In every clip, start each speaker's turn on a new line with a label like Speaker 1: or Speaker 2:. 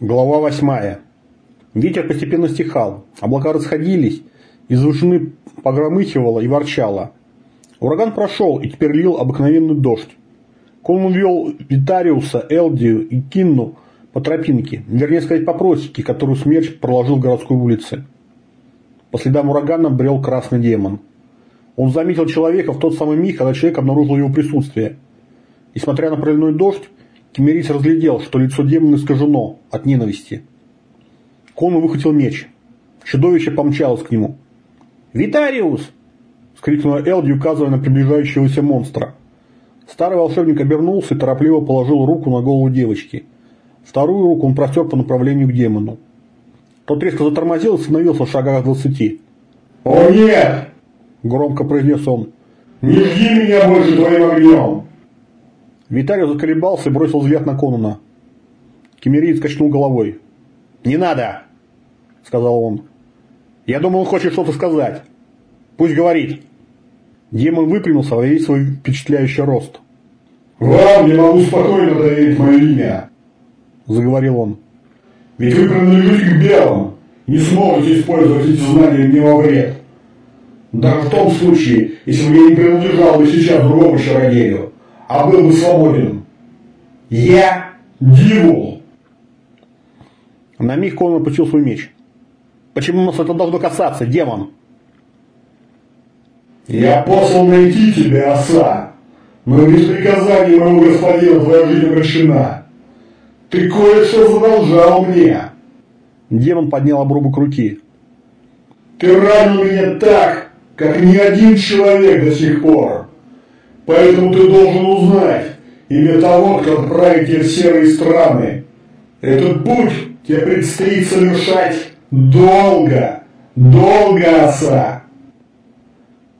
Speaker 1: Глава восьмая. Ветер постепенно стихал, облака расходились, из вышины погромыхивало и ворчало. Ураган прошел и теперь лил обыкновенный дождь. Колман вел Витариуса, Элдию и Кинну по тропинке, вернее сказать по просеке, которую смерч проложил в городской улице. По следам урагана брел красный демон. Он заметил человека в тот самый миг, когда человек обнаружил его присутствие. Несмотря на проливной дождь, Кемерийц разглядел, что лицо демона искажено от ненависти. Конан выхватил меч. Чудовище помчалось к нему. «Витариус!» – скрикнула Элди, указывая на приближающегося монстра. Старый волшебник обернулся и торопливо положил руку на голову девочки. Вторую руку он простер по направлению к демону. Тот резко затормозил и остановился в шагах двадцати.
Speaker 2: «О нет!»
Speaker 1: – громко произнес он.
Speaker 2: «Не жди меня больше твоим огнем!»
Speaker 1: Виталий заколебался и бросил взгляд на Конуна. Кемериец качнул головой. «Не надо!» – сказал он. «Я думал, он хочет что-то сказать. Пусть говорит». Демон выпрямился во весь свой впечатляющий рост.
Speaker 2: «Вам я могу спокойно доверить мое имя», – заговорил он. «Ведь вы принадлежите к белым, не сможете использовать эти знания мне во вред. Даже в том случае, если бы я не принадлежал бы сейчас другому чародею, а был бы свободен. Я Дивул.
Speaker 1: На миг Конан опустил свой меч. Почему нас это должно касаться, демон?
Speaker 2: Я послал найти тебя, оса, но без приказания моего господина твоя жизнь обращена. Ты кое-что задолжал мне.
Speaker 1: Демон поднял обрубок руки.
Speaker 2: Ты ранил меня так, как ни один человек до сих пор. Поэтому ты должен узнать имя того, кто отправит тебя в серые страны. Этот путь тебе предстоит совершать долго, долго, оса.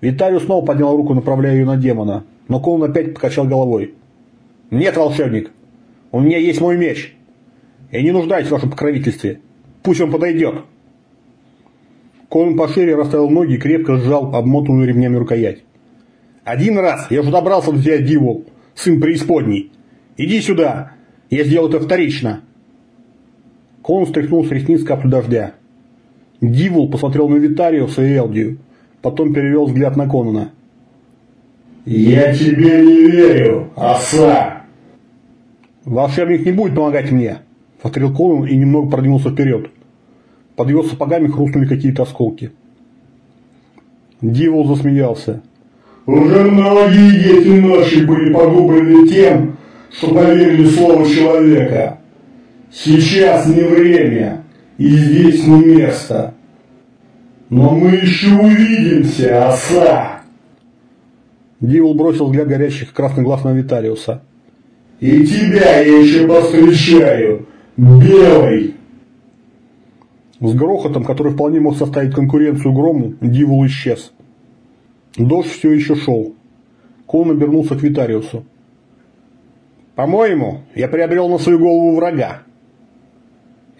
Speaker 1: Виталий снова поднял руку, направляя ее на демона, но Колн опять покачал головой. «Нет, волшебник, у меня есть мой меч. Я не нуждаюсь в вашем покровительстве. Пусть он подойдет». Колн пошире расставил ноги и крепко сжал обмотанную ремнями рукоять. Один раз я уже добрался до тебя, Дивол, сын преисподней. Иди сюда, я сделал это вторично. Клон стряхнул с ресниц каплю дождя. Дивул посмотрел на Витариуса и Элдию, потом перевел взгляд на Конана.
Speaker 2: «Я тебе не верю, оса!»
Speaker 1: «Волшебник не будет помогать мне», — повторил Конан и немного продвинулся вперед. Под его сапогами хрустнули какие-то осколки. Дивол засмеялся.
Speaker 2: Уже многие дети наши были погублены тем, что поверили слову человека. Сейчас не время, и здесь не место. Но мы еще увидимся, оса!»
Speaker 1: Дивол бросил взгляд горящих красных глаз на Витариуса.
Speaker 2: «И тебя я еще повстречаю, белый!»
Speaker 1: С грохотом, который вполне мог составить конкуренцию грому, Дивол исчез. Дождь все еще шел. Кон обернулся к Витариусу. «По-моему, я приобрел на свою голову врага».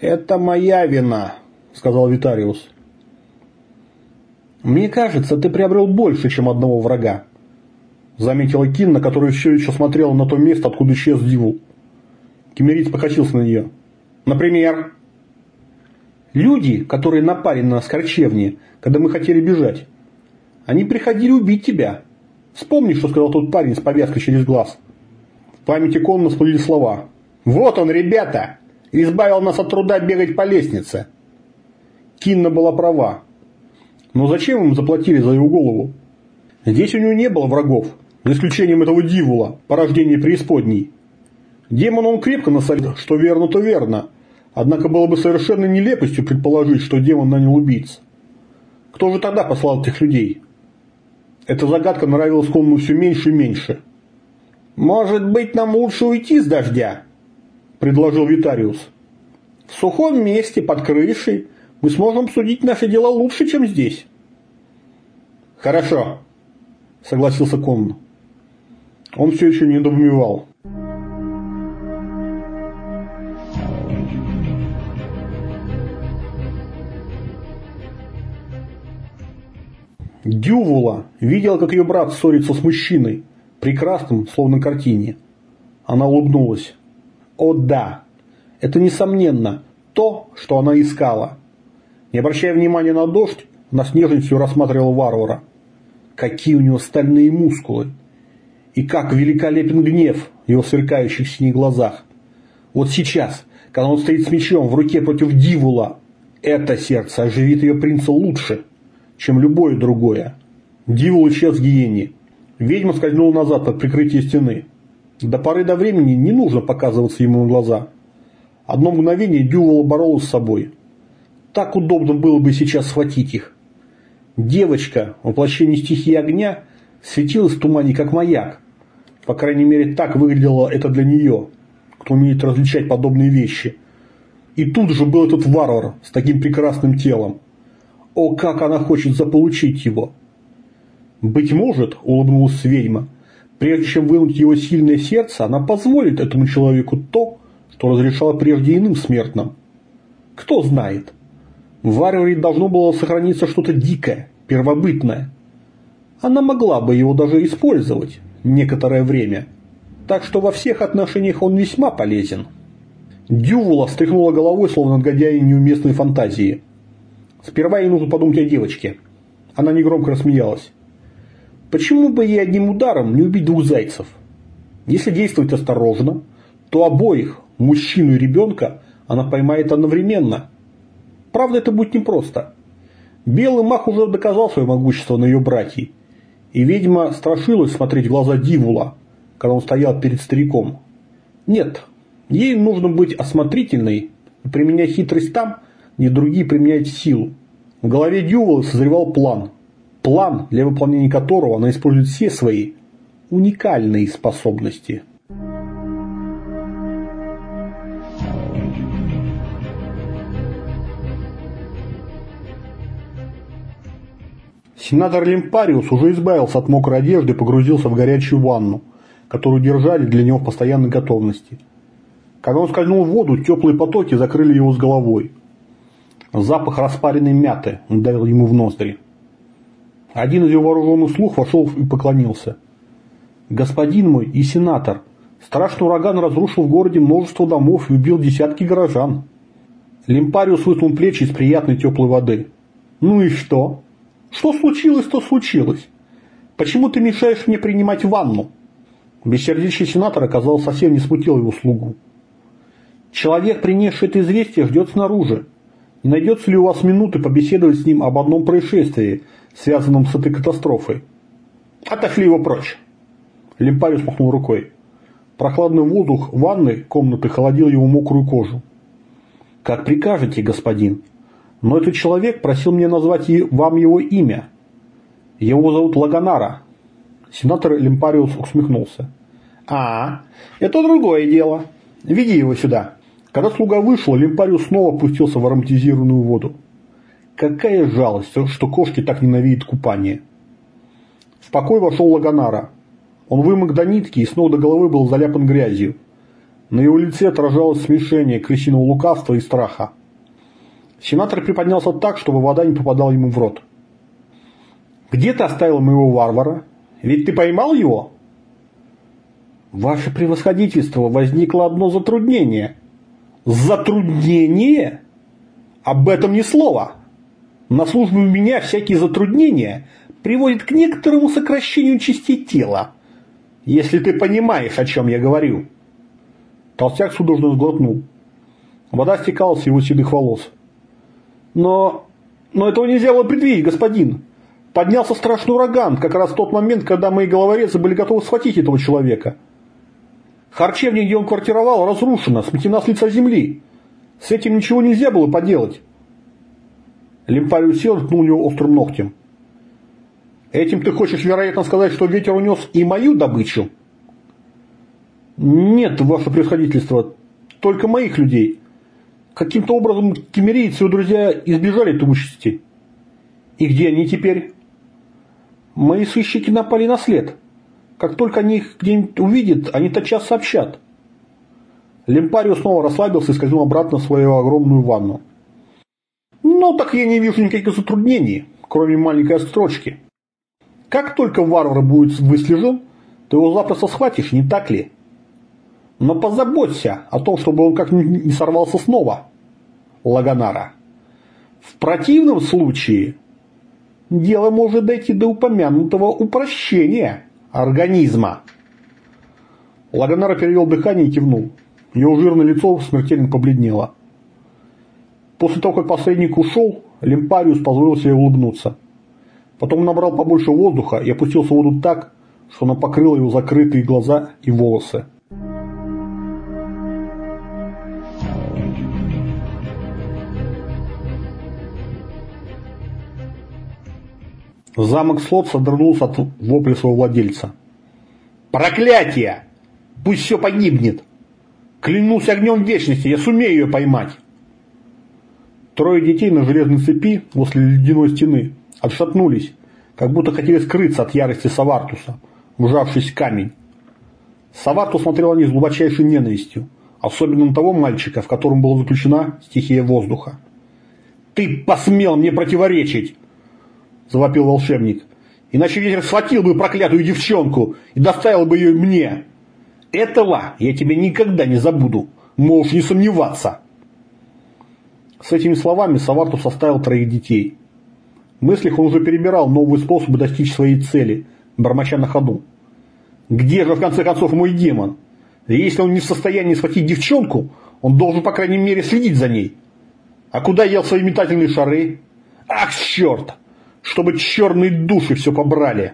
Speaker 1: «Это моя вина», — сказал Витариус. «Мне кажется, ты приобрел больше, чем одного врага», — заметила Кинна, которая все еще смотрела на то место, откуда исчез Дивул. Кемерит покатился на нее. «Например?» «Люди, которые напали на нас корчевни, когда мы хотели бежать. Они приходили убить тебя. Вспомни, что сказал тот парень с повязкой через глаз. В памяти Конна всплыли слова. «Вот он, ребята! Избавил нас от труда бегать по лестнице!» Кинна была права. Но зачем им заплатили за его голову? Здесь у него не было врагов, за исключением этого дивула, порождения преисподней. Демон он крепко насолил, что верно, то верно. Однако было бы совершенно нелепостью предположить, что демон нанял убийц. Кто же тогда послал этих людей? Эта загадка нравилась Конну все меньше и меньше. «Может быть, нам лучше уйти с дождя?» – предложил Витариус. «В сухом месте, под крышей, мы сможем судить наши дела лучше, чем здесь». «Хорошо», – согласился Конн. Он все еще не недоумевал. Дювула видела, как ее брат ссорится с мужчиной, прекрасным, словно картине. Она улыбнулась. О да, это несомненно то, что она искала. Не обращая внимания на дождь, она с нежностью рассматривала варвара. Какие у него стальные мускулы! И как великолепен гнев в его сверкающих синих глазах. Вот сейчас, когда он стоит с мечом в руке против Дивула, это сердце оживит ее принца лучше, чем любое другое. Дивул исчез в гиене. Ведьма скользнула назад под прикрытие стены. До поры до времени не нужно показываться ему на глаза. Одно мгновение Дювал боролась с собой. Так удобно было бы сейчас схватить их. Девочка, воплощение стихии огня, светилась в тумане, как маяк. По крайней мере, так выглядело это для нее, кто умеет различать подобные вещи. И тут же был этот варвар с таким прекрасным телом. О, как она хочет заполучить его! Быть может, улыбнулась ведьма, прежде чем вынуть его сильное сердце, она позволит этому человеку то, что разрешала прежде иным смертным. Кто знает. В варваре должно было сохраниться что-то дикое, первобытное. Она могла бы его даже использовать некоторое время. Так что во всех отношениях он весьма полезен. Дювула встряхнула головой, словно отгодяя неуместной фантазии. Сперва ей нужно подумать о девочке. Она негромко рассмеялась. Почему бы ей одним ударом не убить двух зайцев? Если действовать осторожно, то обоих, мужчину и ребенка, она поймает одновременно. Правда, это будет непросто. Белый мах уже доказал свое могущество на ее братьей. И ведьма страшилась смотреть в глаза Дивула, когда он стоял перед стариком. Нет, ей нужно быть осмотрительной и применять хитрость там, где другие применяют силу. В голове Дювала созревал план – план, для выполнения которого она использует все свои уникальные способности. Сенатор Лимпариус уже избавился от мокрой одежды и погрузился в горячую ванну, которую держали для него в постоянной готовности. Когда он скользнул в воду, теплые потоки закрыли его с головой. Запах распаренной мяты ударил ему в ноздри. Один из его вооруженных слух вошел и поклонился. «Господин мой и сенатор, страшный ураган разрушил в городе множество домов и убил десятки горожан». Лимпариус высунул плечи из приятной теплой воды. «Ну и что? Что случилось, то случилось. Почему ты мешаешь мне принимать ванну?» Бессердечный сенатор, оказалось, совсем не смутил его слугу. «Человек, принесший это известие, ждет снаружи. Не найдется ли у вас минуты побеседовать с ним об одном происшествии, связанном с этой катастрофой. Отошли его прочь. Лимпариус махнул рукой. Прохладный воздух ванной комнаты холодил его мокрую кожу. «Как прикажете, господин. Но этот человек просил мне назвать вам его имя. Его зовут Лагонара». Сенатор Лимпариус усмехнулся. «А, это другое дело. Веди его сюда». Когда слуга вышел, Лимпариус снова опустился в ароматизированную воду. Какая жалость, что кошки так ненавидят купание. В покой вошел Лагонара. Он вымок до нитки и снова до головы был заляпан грязью. На его лице отражалось смешение крысиного лукавства и страха. Сенатор приподнялся так, чтобы вода не попадала ему в рот. «Где ты оставил моего варвара? Ведь ты поймал его?» «Ваше превосходительство, возникло одно затруднение». «Затруднение? Об этом ни слова!» На службе у меня всякие затруднения приводят к некоторому сокращению частей тела. Если ты понимаешь, о чем я говорю. Толстяк судорожно сглотнул. Вода стекала с его седых волос. Но... но этого нельзя было предвидеть, господин. Поднялся страшный ураган, как раз в тот момент, когда мои головорезы были готовы схватить этого человека. Харчевня, где он квартировал, разрушена, сметена с лица земли. С этим ничего нельзя было поделать. Лимфариус сел и ткнул него острым ногтем. «Этим ты хочешь, вероятно, сказать, что ветер унес и мою добычу?» «Нет, ваше превосходительство, только моих людей. Каким-то образом кемерийцы и его друзья избежали этой участи. И где они теперь?» «Мои сыщики напали на след. Как только они их где-нибудь увидят, они тотчас сообщат». Лемпарио снова расслабился и скользнул обратно в свою огромную ванну. Ну, так я не вижу никаких затруднений, кроме маленькой строчки. Как только варвар будет выслежен, ты его запросто схватишь, не так ли? Но позаботься о том, чтобы он как-нибудь не сорвался снова, Лагонара. В противном случае дело может дойти до упомянутого упрощения организма. Лагонара перевел дыхание и кивнул. Его жирное лицо смертельно побледнело. После того, как посредник ушел, Лимпариус позволил себе улыбнуться. Потом набрал побольше воздуха и опустился в воду так, что она покрыла его закрытые глаза и волосы. Замок Слот содрогнулся от вопля своего владельца. «Проклятие! Пусть все погибнет! Клянусь огнем вечности, я сумею ее поймать!» Трое детей на железной цепи возле ледяной стены отшатнулись, как будто хотели скрыться от ярости Савартуса, вжавшись в камень. Савартус смотрел на них с глубочайшей ненавистью, особенно на того мальчика, в котором была заключена стихия воздуха. «Ты посмел мне противоречить!» – завопил волшебник. «Иначе ветер схватил бы проклятую девчонку и доставил бы ее мне. Этого я тебе никогда не забуду, можешь не сомневаться». С этими словами Савартус оставил троих детей. В мыслях он уже перебирал новые способы достичь своей цели, бормоча на ходу. «Где же, в конце концов, мой демон? Если он не в состоянии схватить девчонку, он должен, по крайней мере, следить за ней. А куда ел свои метательные шары? Ах, черт! Чтобы черные души все побрали!»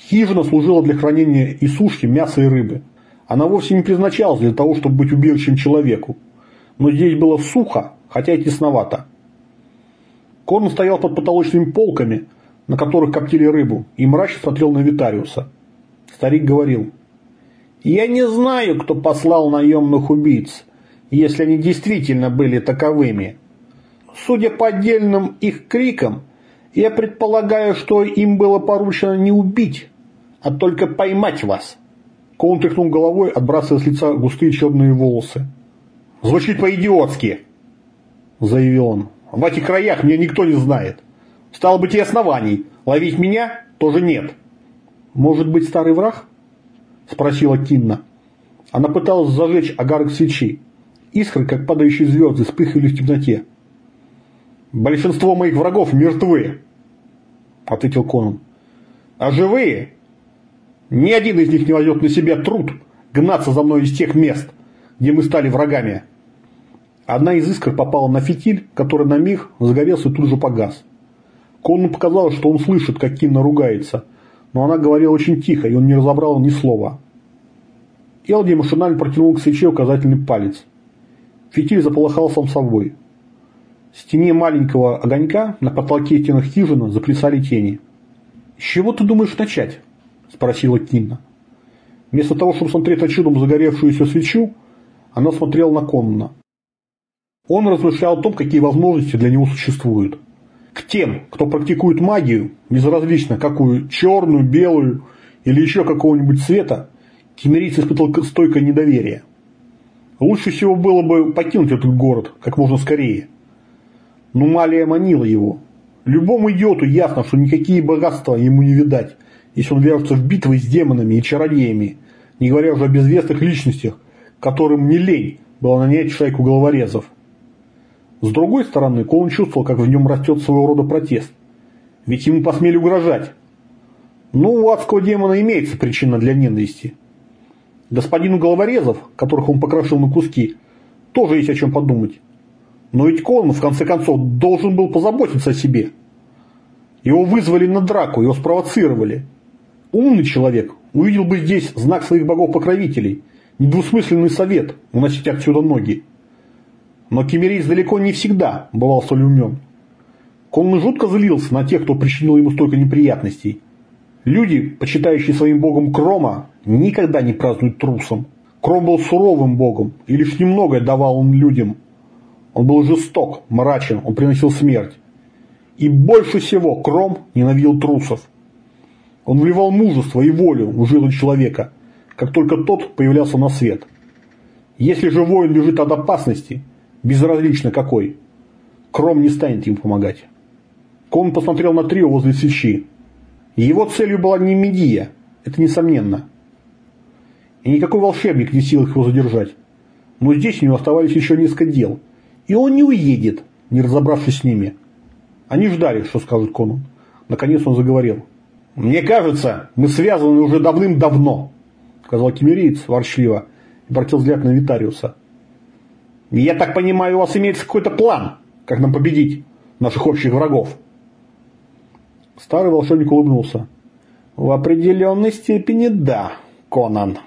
Speaker 1: Хижина служила для хранения и сушки мяса и рыбы. Она вовсе не предназначалась для того, чтобы быть убежищем человеку. Но здесь было сухо, хотя и тесновато. Корн стоял под потолочными полками, на которых коптили рыбу, и мрачно смотрел на Витариуса. Старик говорил, «Я не знаю, кто послал наемных убийц, если они действительно были таковыми. Судя по отдельным их крикам, я предполагаю, что им было поручено не убить, а только поймать вас. Коун тряхнул головой, отбрасывая с лица густые черные волосы. «Звучит по-идиотски», – заявил он. «В этих краях меня никто не знает. Стало быть, и оснований. Ловить меня тоже нет». «Может быть, старый враг?» – спросила Кинна. Она пыталась зажечь огарок свечи. Искры, как падающие звезды, вспыхивали в темноте. «Большинство моих врагов мертвы», – ответил Конан. «А живые ни один из них не возьмет на себя труд гнаться за мной из тех мест, где мы стали врагами. Одна из искр попала на фитиль, который на миг загорелся и тут же погас. Конну показалось, что он слышит, как Кинна ругается, но она говорила очень тихо, и он не разобрал ни слова. Элди машинально протянул к свече указательный палец. Фитиль заполыхал сам собой. В стене маленького огонька на потолке стенах хижины заплясали тени. «С чего ты думаешь начать?» – спросила Кинна. Вместо того, чтобы смотреть на чудом загоревшуюся свечу, она смотрела на Конна. Он размышлял о том, какие возможности для него существуют. К тем, кто практикует магию, безразлично какую, черную, белую или еще какого-нибудь цвета, кемерийц испытал стойкое недоверие. Лучше всего было бы покинуть этот город как можно скорее. Но Малия манила его. Любому идиоту ясно, что никакие богатства ему не видать, если он вяжется в битвы с демонами и чародеями, не говоря уже о безвестных личностях, которым не лень было нанять шайку головорезов. С другой стороны, Колин чувствовал, как в нем растет своего рода протест. Ведь ему посмели угрожать. Ну, у адского демона имеется причина для ненависти. Господину головорезов, которых он покрошил на куски, тоже есть о чем подумать. Но ведь Колин, в конце концов, должен был позаботиться о себе. Его вызвали на драку, его спровоцировали – Умный человек увидел бы здесь знак своих богов-покровителей, недвусмысленный совет уносить отсюда ноги. Но Кемерийс далеко не всегда бывал столь умен. Конн жутко злился на тех, кто причинил ему столько неприятностей. Люди, почитающие своим богом Крома, никогда не празднуют трусом. Кром был суровым богом, и лишь немногое давал он людям. Он был жесток, мрачен, он приносил смерть. И больше всего Кром ненавидел трусов. Он вливал мужество и волю в жилы человека, как только тот появлялся на свет. Если же воин лежит от опасности, безразлично какой, Кром не станет им помогать. Кон посмотрел на трио возле свечи. Его целью была не Медия, это несомненно. И никакой волшебник не сил их его задержать. Но здесь у него оставались еще несколько дел. И он не уедет, не разобравшись с ними. Они ждали, что скажет Конун. Наконец он заговорил. «Мне кажется, мы связаны уже давным-давно», сказал кемериец ворчливо и обратил взгляд на Витариуса. «Я так понимаю, у вас имеется какой-то план, как нам победить наших общих врагов?» Старый волшебник улыбнулся. «В определенной степени да, Конан».